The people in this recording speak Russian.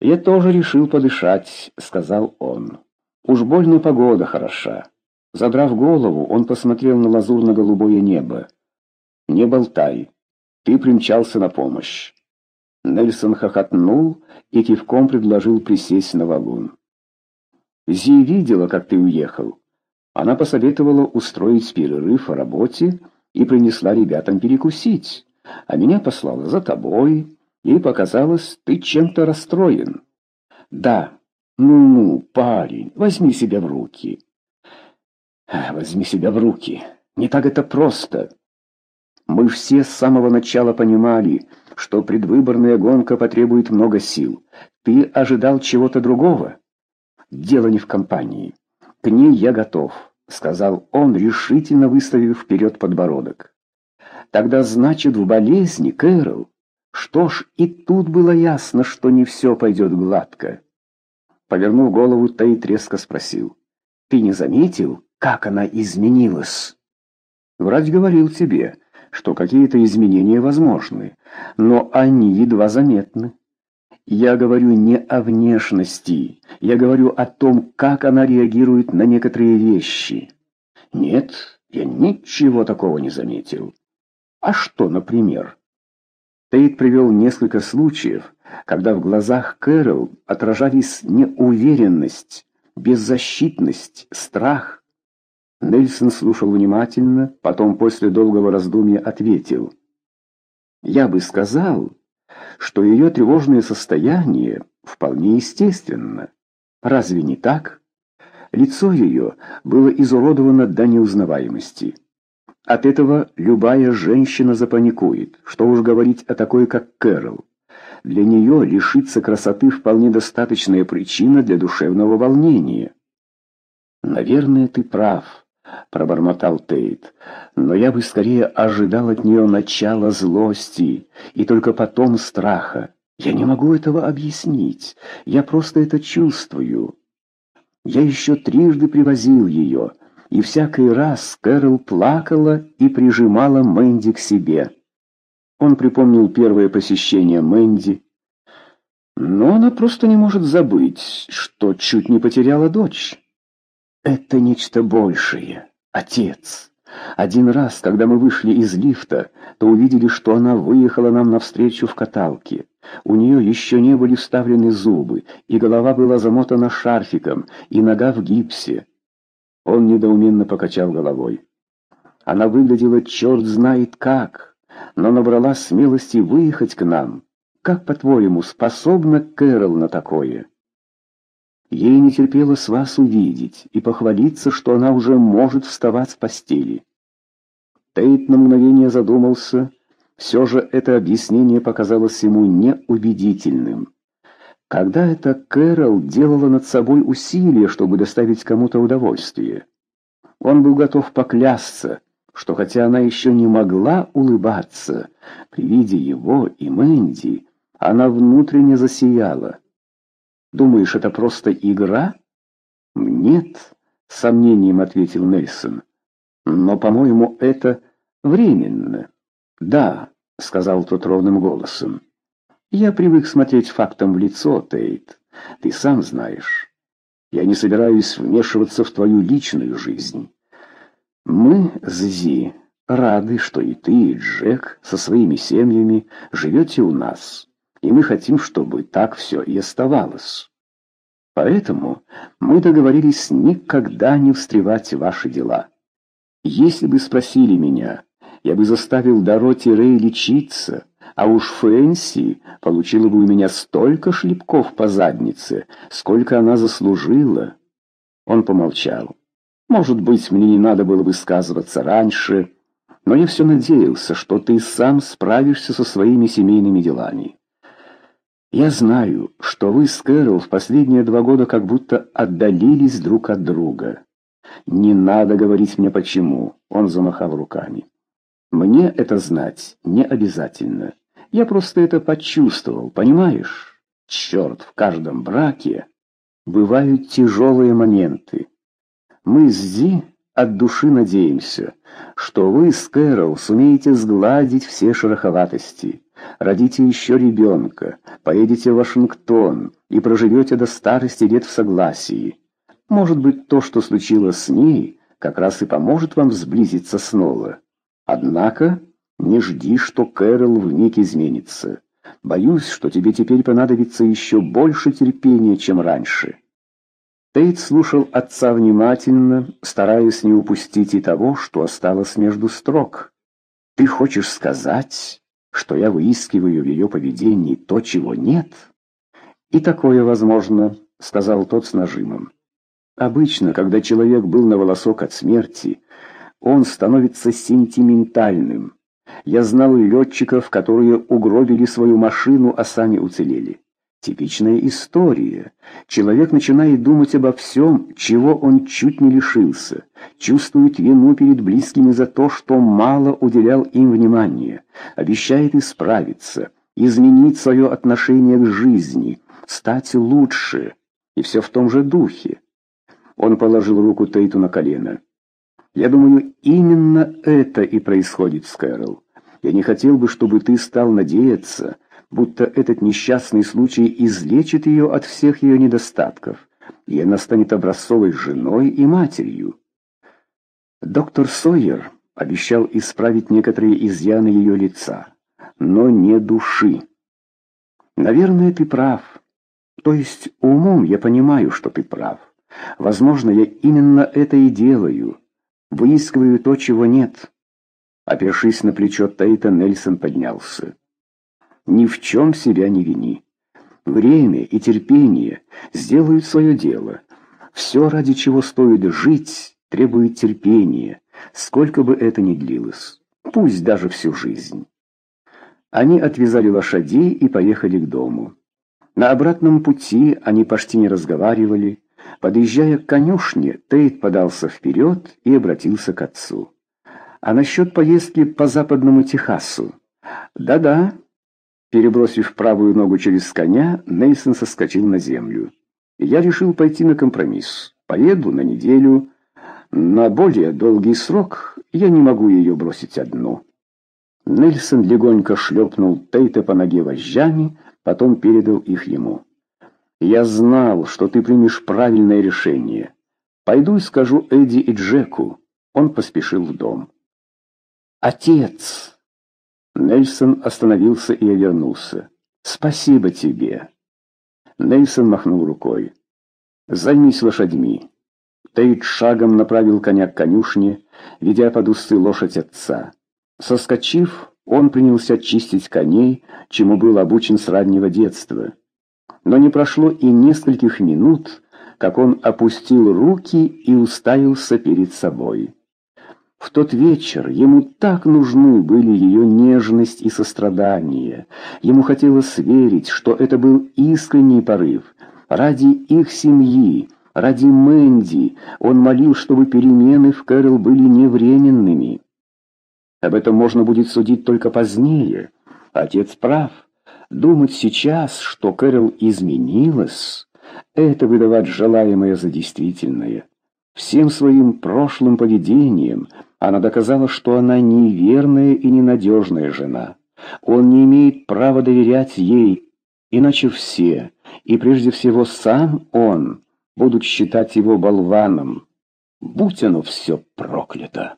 «Я тоже решил подышать», — сказал он. «Уж больно погода хороша». Задрав голову, он посмотрел на лазурно-голубое небо. «Не болтай. Ты примчался на помощь». Нельсон хохотнул и кивком предложил присесть на валун. «Зи видела, как ты уехал. Она посоветовала устроить перерыв о работе и принесла ребятам перекусить, а меня послала за тобой, и показалось, ты чем-то расстроен. Да, ну-ну, парень, возьми себя в руки. Возьми себя в руки. Не так это просто. Мы все с самого начала понимали, что предвыборная гонка потребует много сил. Ты ожидал чего-то другого? Дело не в компании. К ней я готов, сказал он, решительно выставив вперед подбородок. Тогда значит в болезни, Кэрол. Что ж, и тут было ясно, что не все пойдет гладко. Повернув голову, Тейт резко спросил. «Ты не заметил, как она изменилась?» «Врач говорил тебе, что какие-то изменения возможны, но они едва заметны. Я говорю не о внешности, я говорю о том, как она реагирует на некоторые вещи. Нет, я ничего такого не заметил. А что, например?» Тейт привел несколько случаев, когда в глазах Кэрол отражались неуверенность, беззащитность, страх. Нельсон слушал внимательно, потом после долгого раздумья ответил. «Я бы сказал, что ее тревожное состояние вполне естественно. Разве не так?» Лицо ее было изуродовано до неузнаваемости. От этого любая женщина запаникует, что уж говорить о такой, как Кэрол. Для нее лишиться красоты вполне достаточная причина для душевного волнения. «Наверное, ты прав», — пробормотал Тейт, «но я бы скорее ожидал от нее начала злости и только потом страха. Я не могу этого объяснить, я просто это чувствую. Я еще трижды привозил ее» и всякий раз Кэрол плакала и прижимала Мэнди к себе. Он припомнил первое посещение Мэнди, но она просто не может забыть, что чуть не потеряла дочь. Это нечто большее, отец. Один раз, когда мы вышли из лифта, то увидели, что она выехала нам навстречу в каталке. У нее еще не были вставлены зубы, и голова была замотана шарфиком, и нога в гипсе. Он недоуменно покачал головой. Она выглядела черт знает как, но набрала смелости выехать к нам. Как, по-твоему, способна Кэрол на такое? Ей не терпелось вас увидеть и похвалиться, что она уже может вставать с постели. Тейт на мгновение задумался. Все же это объяснение показалось ему неубедительным. Когда это Кэрол делала над собой усилия, чтобы доставить кому-то удовольствие? Он был готов поклясться, что хотя она еще не могла улыбаться, при виде его и Мэнди, она внутренне засияла. «Думаешь, это просто игра?» «Нет», — с сомнением ответил Нельсон. «Но, по-моему, это временно». «Да», — сказал тот ровным голосом. Я привык смотреть фактам в лицо, Тейт. Ты сам знаешь. Я не собираюсь вмешиваться в твою личную жизнь. Мы, Зизи, рады, что и ты, и Джек со своими семьями живете у нас, и мы хотим, чтобы так все и оставалось. Поэтому мы договорились никогда не встревать в ваши дела. Если бы спросили меня, я бы заставил Дороти Рэй лечиться, а уж Фэнси получила бы у меня столько шлепков по заднице, сколько она заслужила. Он помолчал. Может быть, мне не надо было высказываться раньше, но я все надеялся, что ты сам справишься со своими семейными делами. Я знаю, что вы с Кэрол в последние два года как будто отдалились друг от друга. Не надо говорить мне почему, он замахал руками. Мне это знать не обязательно. Я просто это почувствовал, понимаешь? Черт, в каждом браке бывают тяжелые моменты. Мы с Ди от души надеемся, что вы с Кэрол сумеете сгладить все шероховатости, родите еще ребенка, поедете в Вашингтон и проживете до старости лет в согласии. Может быть, то, что случилось с ней, как раз и поможет вам сблизиться снова. Однако не жди, что Кэрол вмиг изменится. Боюсь, что тебе теперь понадобится еще больше терпения, чем раньше». Тейт слушал отца внимательно, стараясь не упустить и того, что осталось между строк. «Ты хочешь сказать, что я выискиваю в ее поведении то, чего нет?» «И такое возможно», — сказал тот с нажимом. «Обычно, когда человек был на волосок от смерти, он становится сентиментальным. Я знал летчиков, которые угробили свою машину, а сами уцелели. Типичная история. Человек начинает думать обо всем, чего он чуть не лишился, чувствует вину перед близкими за то, что мало уделял им внимания, обещает исправиться, изменить свое отношение к жизни, стать лучше. И все в том же духе. Он положил руку Тейту на колено. «Я думаю, именно это и происходит с Кэрол. Я не хотел бы, чтобы ты стал надеяться, будто этот несчастный случай излечит ее от всех ее недостатков, и она станет образцовой женой и матерью. Доктор Сойер обещал исправить некоторые изъяны ее лица, но не души. Наверное, ты прав. То есть умом я понимаю, что ты прав. Возможно, я именно это и делаю. Выискиваю то, чего нет. Опершись на плечо Тейта, Нельсон поднялся. «Ни в чем себя не вини. Время и терпение сделают свое дело. Все, ради чего стоит жить, требует терпения, сколько бы это ни длилось, пусть даже всю жизнь». Они отвязали лошадей и поехали к дому. На обратном пути они почти не разговаривали. Подъезжая к конюшне, Тейт подался вперед и обратился к отцу. А насчет поездки по западному Техасу? Да-да. Перебросив правую ногу через коня, Нейсон соскочил на землю. Я решил пойти на компромисс. Поеду на неделю. На более долгий срок я не могу ее бросить одну. Нельсон легонько шлепнул Тейта по ноге вожжами, потом передал их ему. «Я знал, что ты примешь правильное решение. Пойду и скажу Эдди и Джеку». Он поспешил в дом. «Отец!» Нельсон остановился и обернулся. «Спасибо тебе!» Нельсон махнул рукой. «Займись лошадьми». Тейт шагом направил коня к конюшне, ведя под усы лошадь отца. Соскочив, он принялся чистить коней, чему был обучен с раннего детства. Но не прошло и нескольких минут, как он опустил руки и уставился перед собой. В тот вечер ему так нужны были ее нежность и сострадание. Ему хотелось верить, что это был искренний порыв. Ради их семьи, ради Мэнди он молил, чтобы перемены в Кэрол были не временными. Об этом можно будет судить только позднее. Отец прав. Думать сейчас, что Кэрол изменилась, это выдавать желаемое за действительное. Всем своим прошлым поведением – она доказала, что она неверная и ненадежная жена. Он не имеет права доверять ей, иначе все, и прежде всего сам он, будут считать его болваном. Будь оно все проклято!